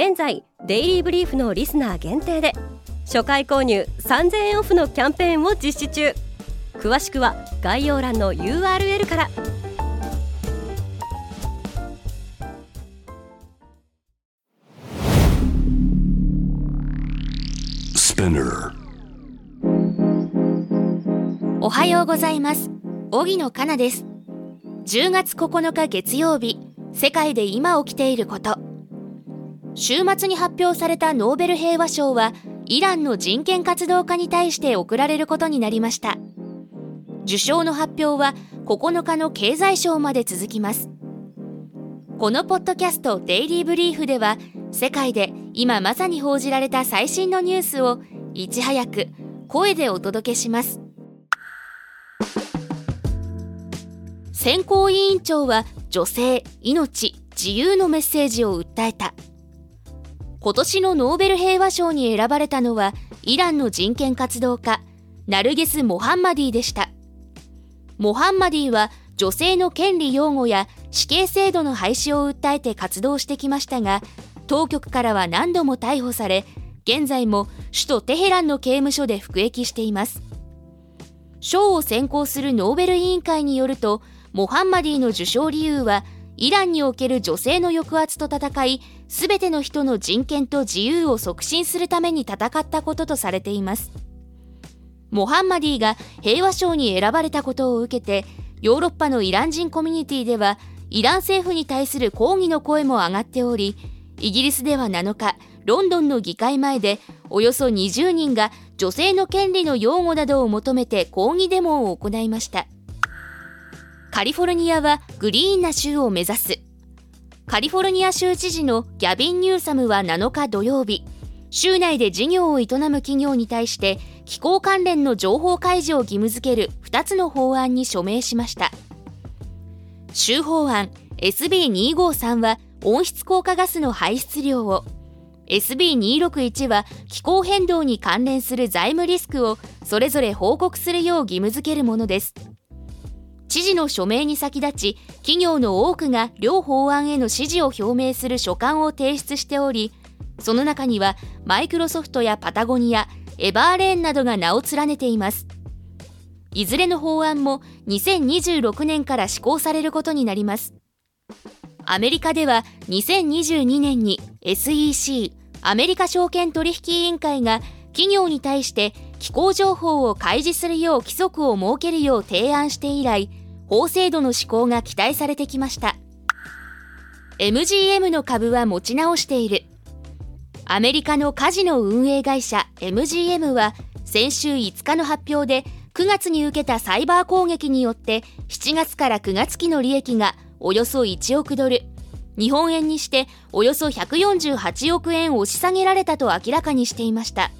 現在デイリーブリーフのリスナー限定で初回購入3000円オフのキャンペーンを実施中。詳しくは概要欄の URL から。おはようございます。荻野かなです。10月9日月曜日世界で今起きていること週末に発表されたノーベル平和賞はイランの人権活動家に対して贈られることになりました。受賞の発表は9日の経済賞まで続きます。このポッドキャストデイリーブリーフでは世界で今まさに報じられた最新のニュースをいち早く声でお届けします。選考委員長は女性、命、自由のメッセージを訴えた。今年のノーベル平和賞に選ばれたのはイランの人権活動家ナルゲス・モハンマディでした。モハンマディは女性の権利擁護や死刑制度の廃止を訴えて活動してきましたが当局からは何度も逮捕され現在も首都テヘランの刑務所で服役しています。賞を選考するノーベル委員会によるとモハンマディの受賞理由はイランにおける女性の抑圧と戦い全ての人の人権と自由を促進するために戦ったこととされています。モハンマディが平和賞に選ばれたことを受けてヨーロッパのイラン人コミュニティではイラン政府に対する抗議の声も上がっておりイギリスでは7日ロンドンの議会前でおよそ20人が女性の権利の擁護などを求めて抗議デモを行いました。カリフォルニアはグリーンな州を目指す。カリフォルニア州知事のギャビン・ニューサムは7日土曜日州内で事業を営む企業に対して気候関連の情報開示を義務付ける2つの法案に署名しました。州法案 SB253 は温室効果ガスの排出量を SB261 は気候変動に関連する財務リスクをそれぞれ報告するよう義務付けるものです。知事の署名に先立ち企業の多くが両法案への支持を表明する書簡を提出しておりその中にはマイクロソフトやパタゴニアエバーレーンなどが名を連ねています。いずれの法案も2026年から施行されることになります。アメリカでは2022年に SEC アメリカ証券取引委員会が企業に対して気候情報を開示するよう規則を設けるよう提案して以来法制度の施行が期待されてきました。MGM の株は持ち直している。アメリカのカジノ運営会社 MGM は先週5日の発表で9月に受けたサイバー攻撃によって7月から9月期の利益がおよそ1億ドル。日本円にしておよそ148億円押し下げられたと明らかにしていました。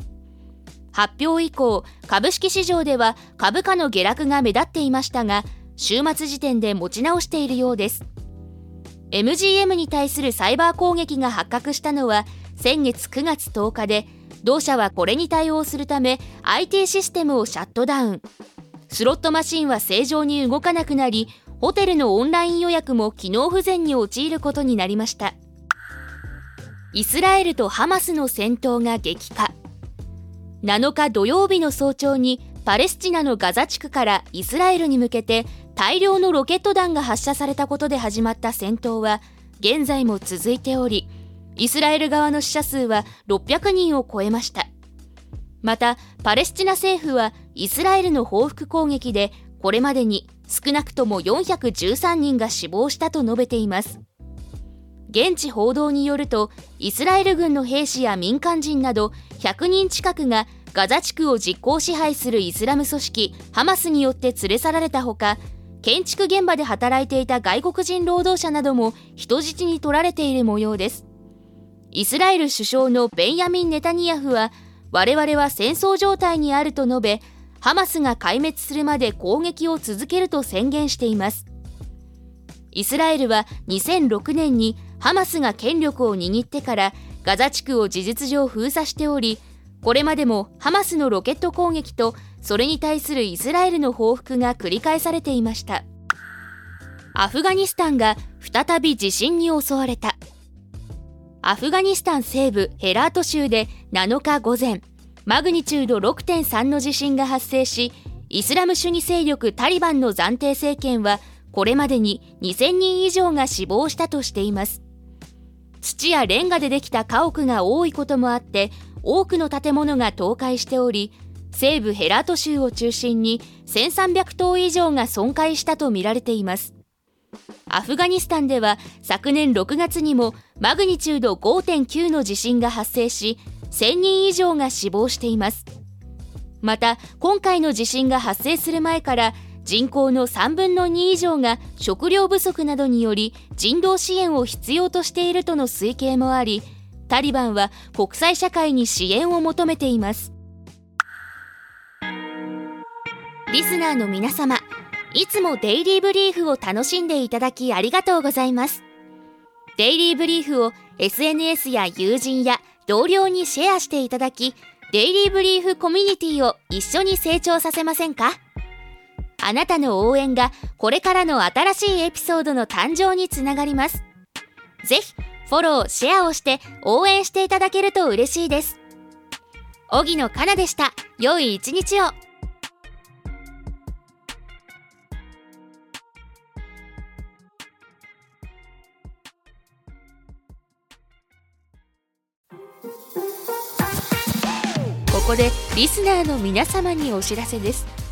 発表以降株式市場では株価の下落が目立っていましたが週末時点で持ち直しているようです。MGM に対するサイバー攻撃が発覚したのは先月9月10日で同社はこれに対応するため IT システムをシャットダウン。スロットマシンは正常に動かなくなりホテルのオンライン予約も機能不全に陥ることになりました。イスラエルとハマスの戦闘が激化。7日土曜日の早朝にパレスチナのガザ地区からイスラエルに向けて大量のロケット弾が発射されたことで始まった戦闘は現在も続いておりイスラエル側の死者数は600人を超えました。またパレスチナ政府はイスラエルの報復攻撃でこれまでに少なくとも413人が死亡したと述べています。現地報道によるとイスラエル軍の兵士や民間人など100人近くがガザ地区を実効支配するイスラム組織ハマスによって連れ去られたほか建築現場で働いていた外国人労働者なども人質に取られている模様です。イスラエル首相のベンヤミン・ネタニヤフは我々は戦争状態にあると述べハマスが壊滅するまで攻撃を続けると宣言しています。イスラエルは2006年にハマスが権力を握ってからガザ地区を事実上封鎖しておりこれまでもハマスのロケット攻撃とそれに対するイスラエルの報復が繰り返されていました。アフガニスタンが再び地震に襲われた。アフガニスタン西部ヘラート州で7日午前マグニチュード6.3の地震が発生しイスラム主義勢力タリバンの暫定政権はこれまでに2000人以上が死亡したとしています。土やレンガでできた家屋が多いこともあって多くの建物が倒壊しており西部ヘラート州を中心に1300棟以上が損壊したとみられています。アフガニスタンでは昨年6月にもマグニチュード5.9の地震が発生し1000人以上が死亡しています。また今回の地震が発生する前から人口の3分の2以上が食料不足などにより人道支援を必要としているとの推計もありタリバンは国際社会に支援を求めています。リスナーの皆様いつもデイリーブリーフを楽しんでいただきありがとうございます。デイリーブリーフを SNS や友人や同僚にシェアしていただきデイリーブリーフコミュニティを一緒に成長させませんか？あなたの応援がこれからの新しいエピソードの誕生につながります。ぜひフォロー、シェアをして応援していただけると嬉しいです。荻野かなでした。良い一日を。ここでリスナーの皆様にお知らせです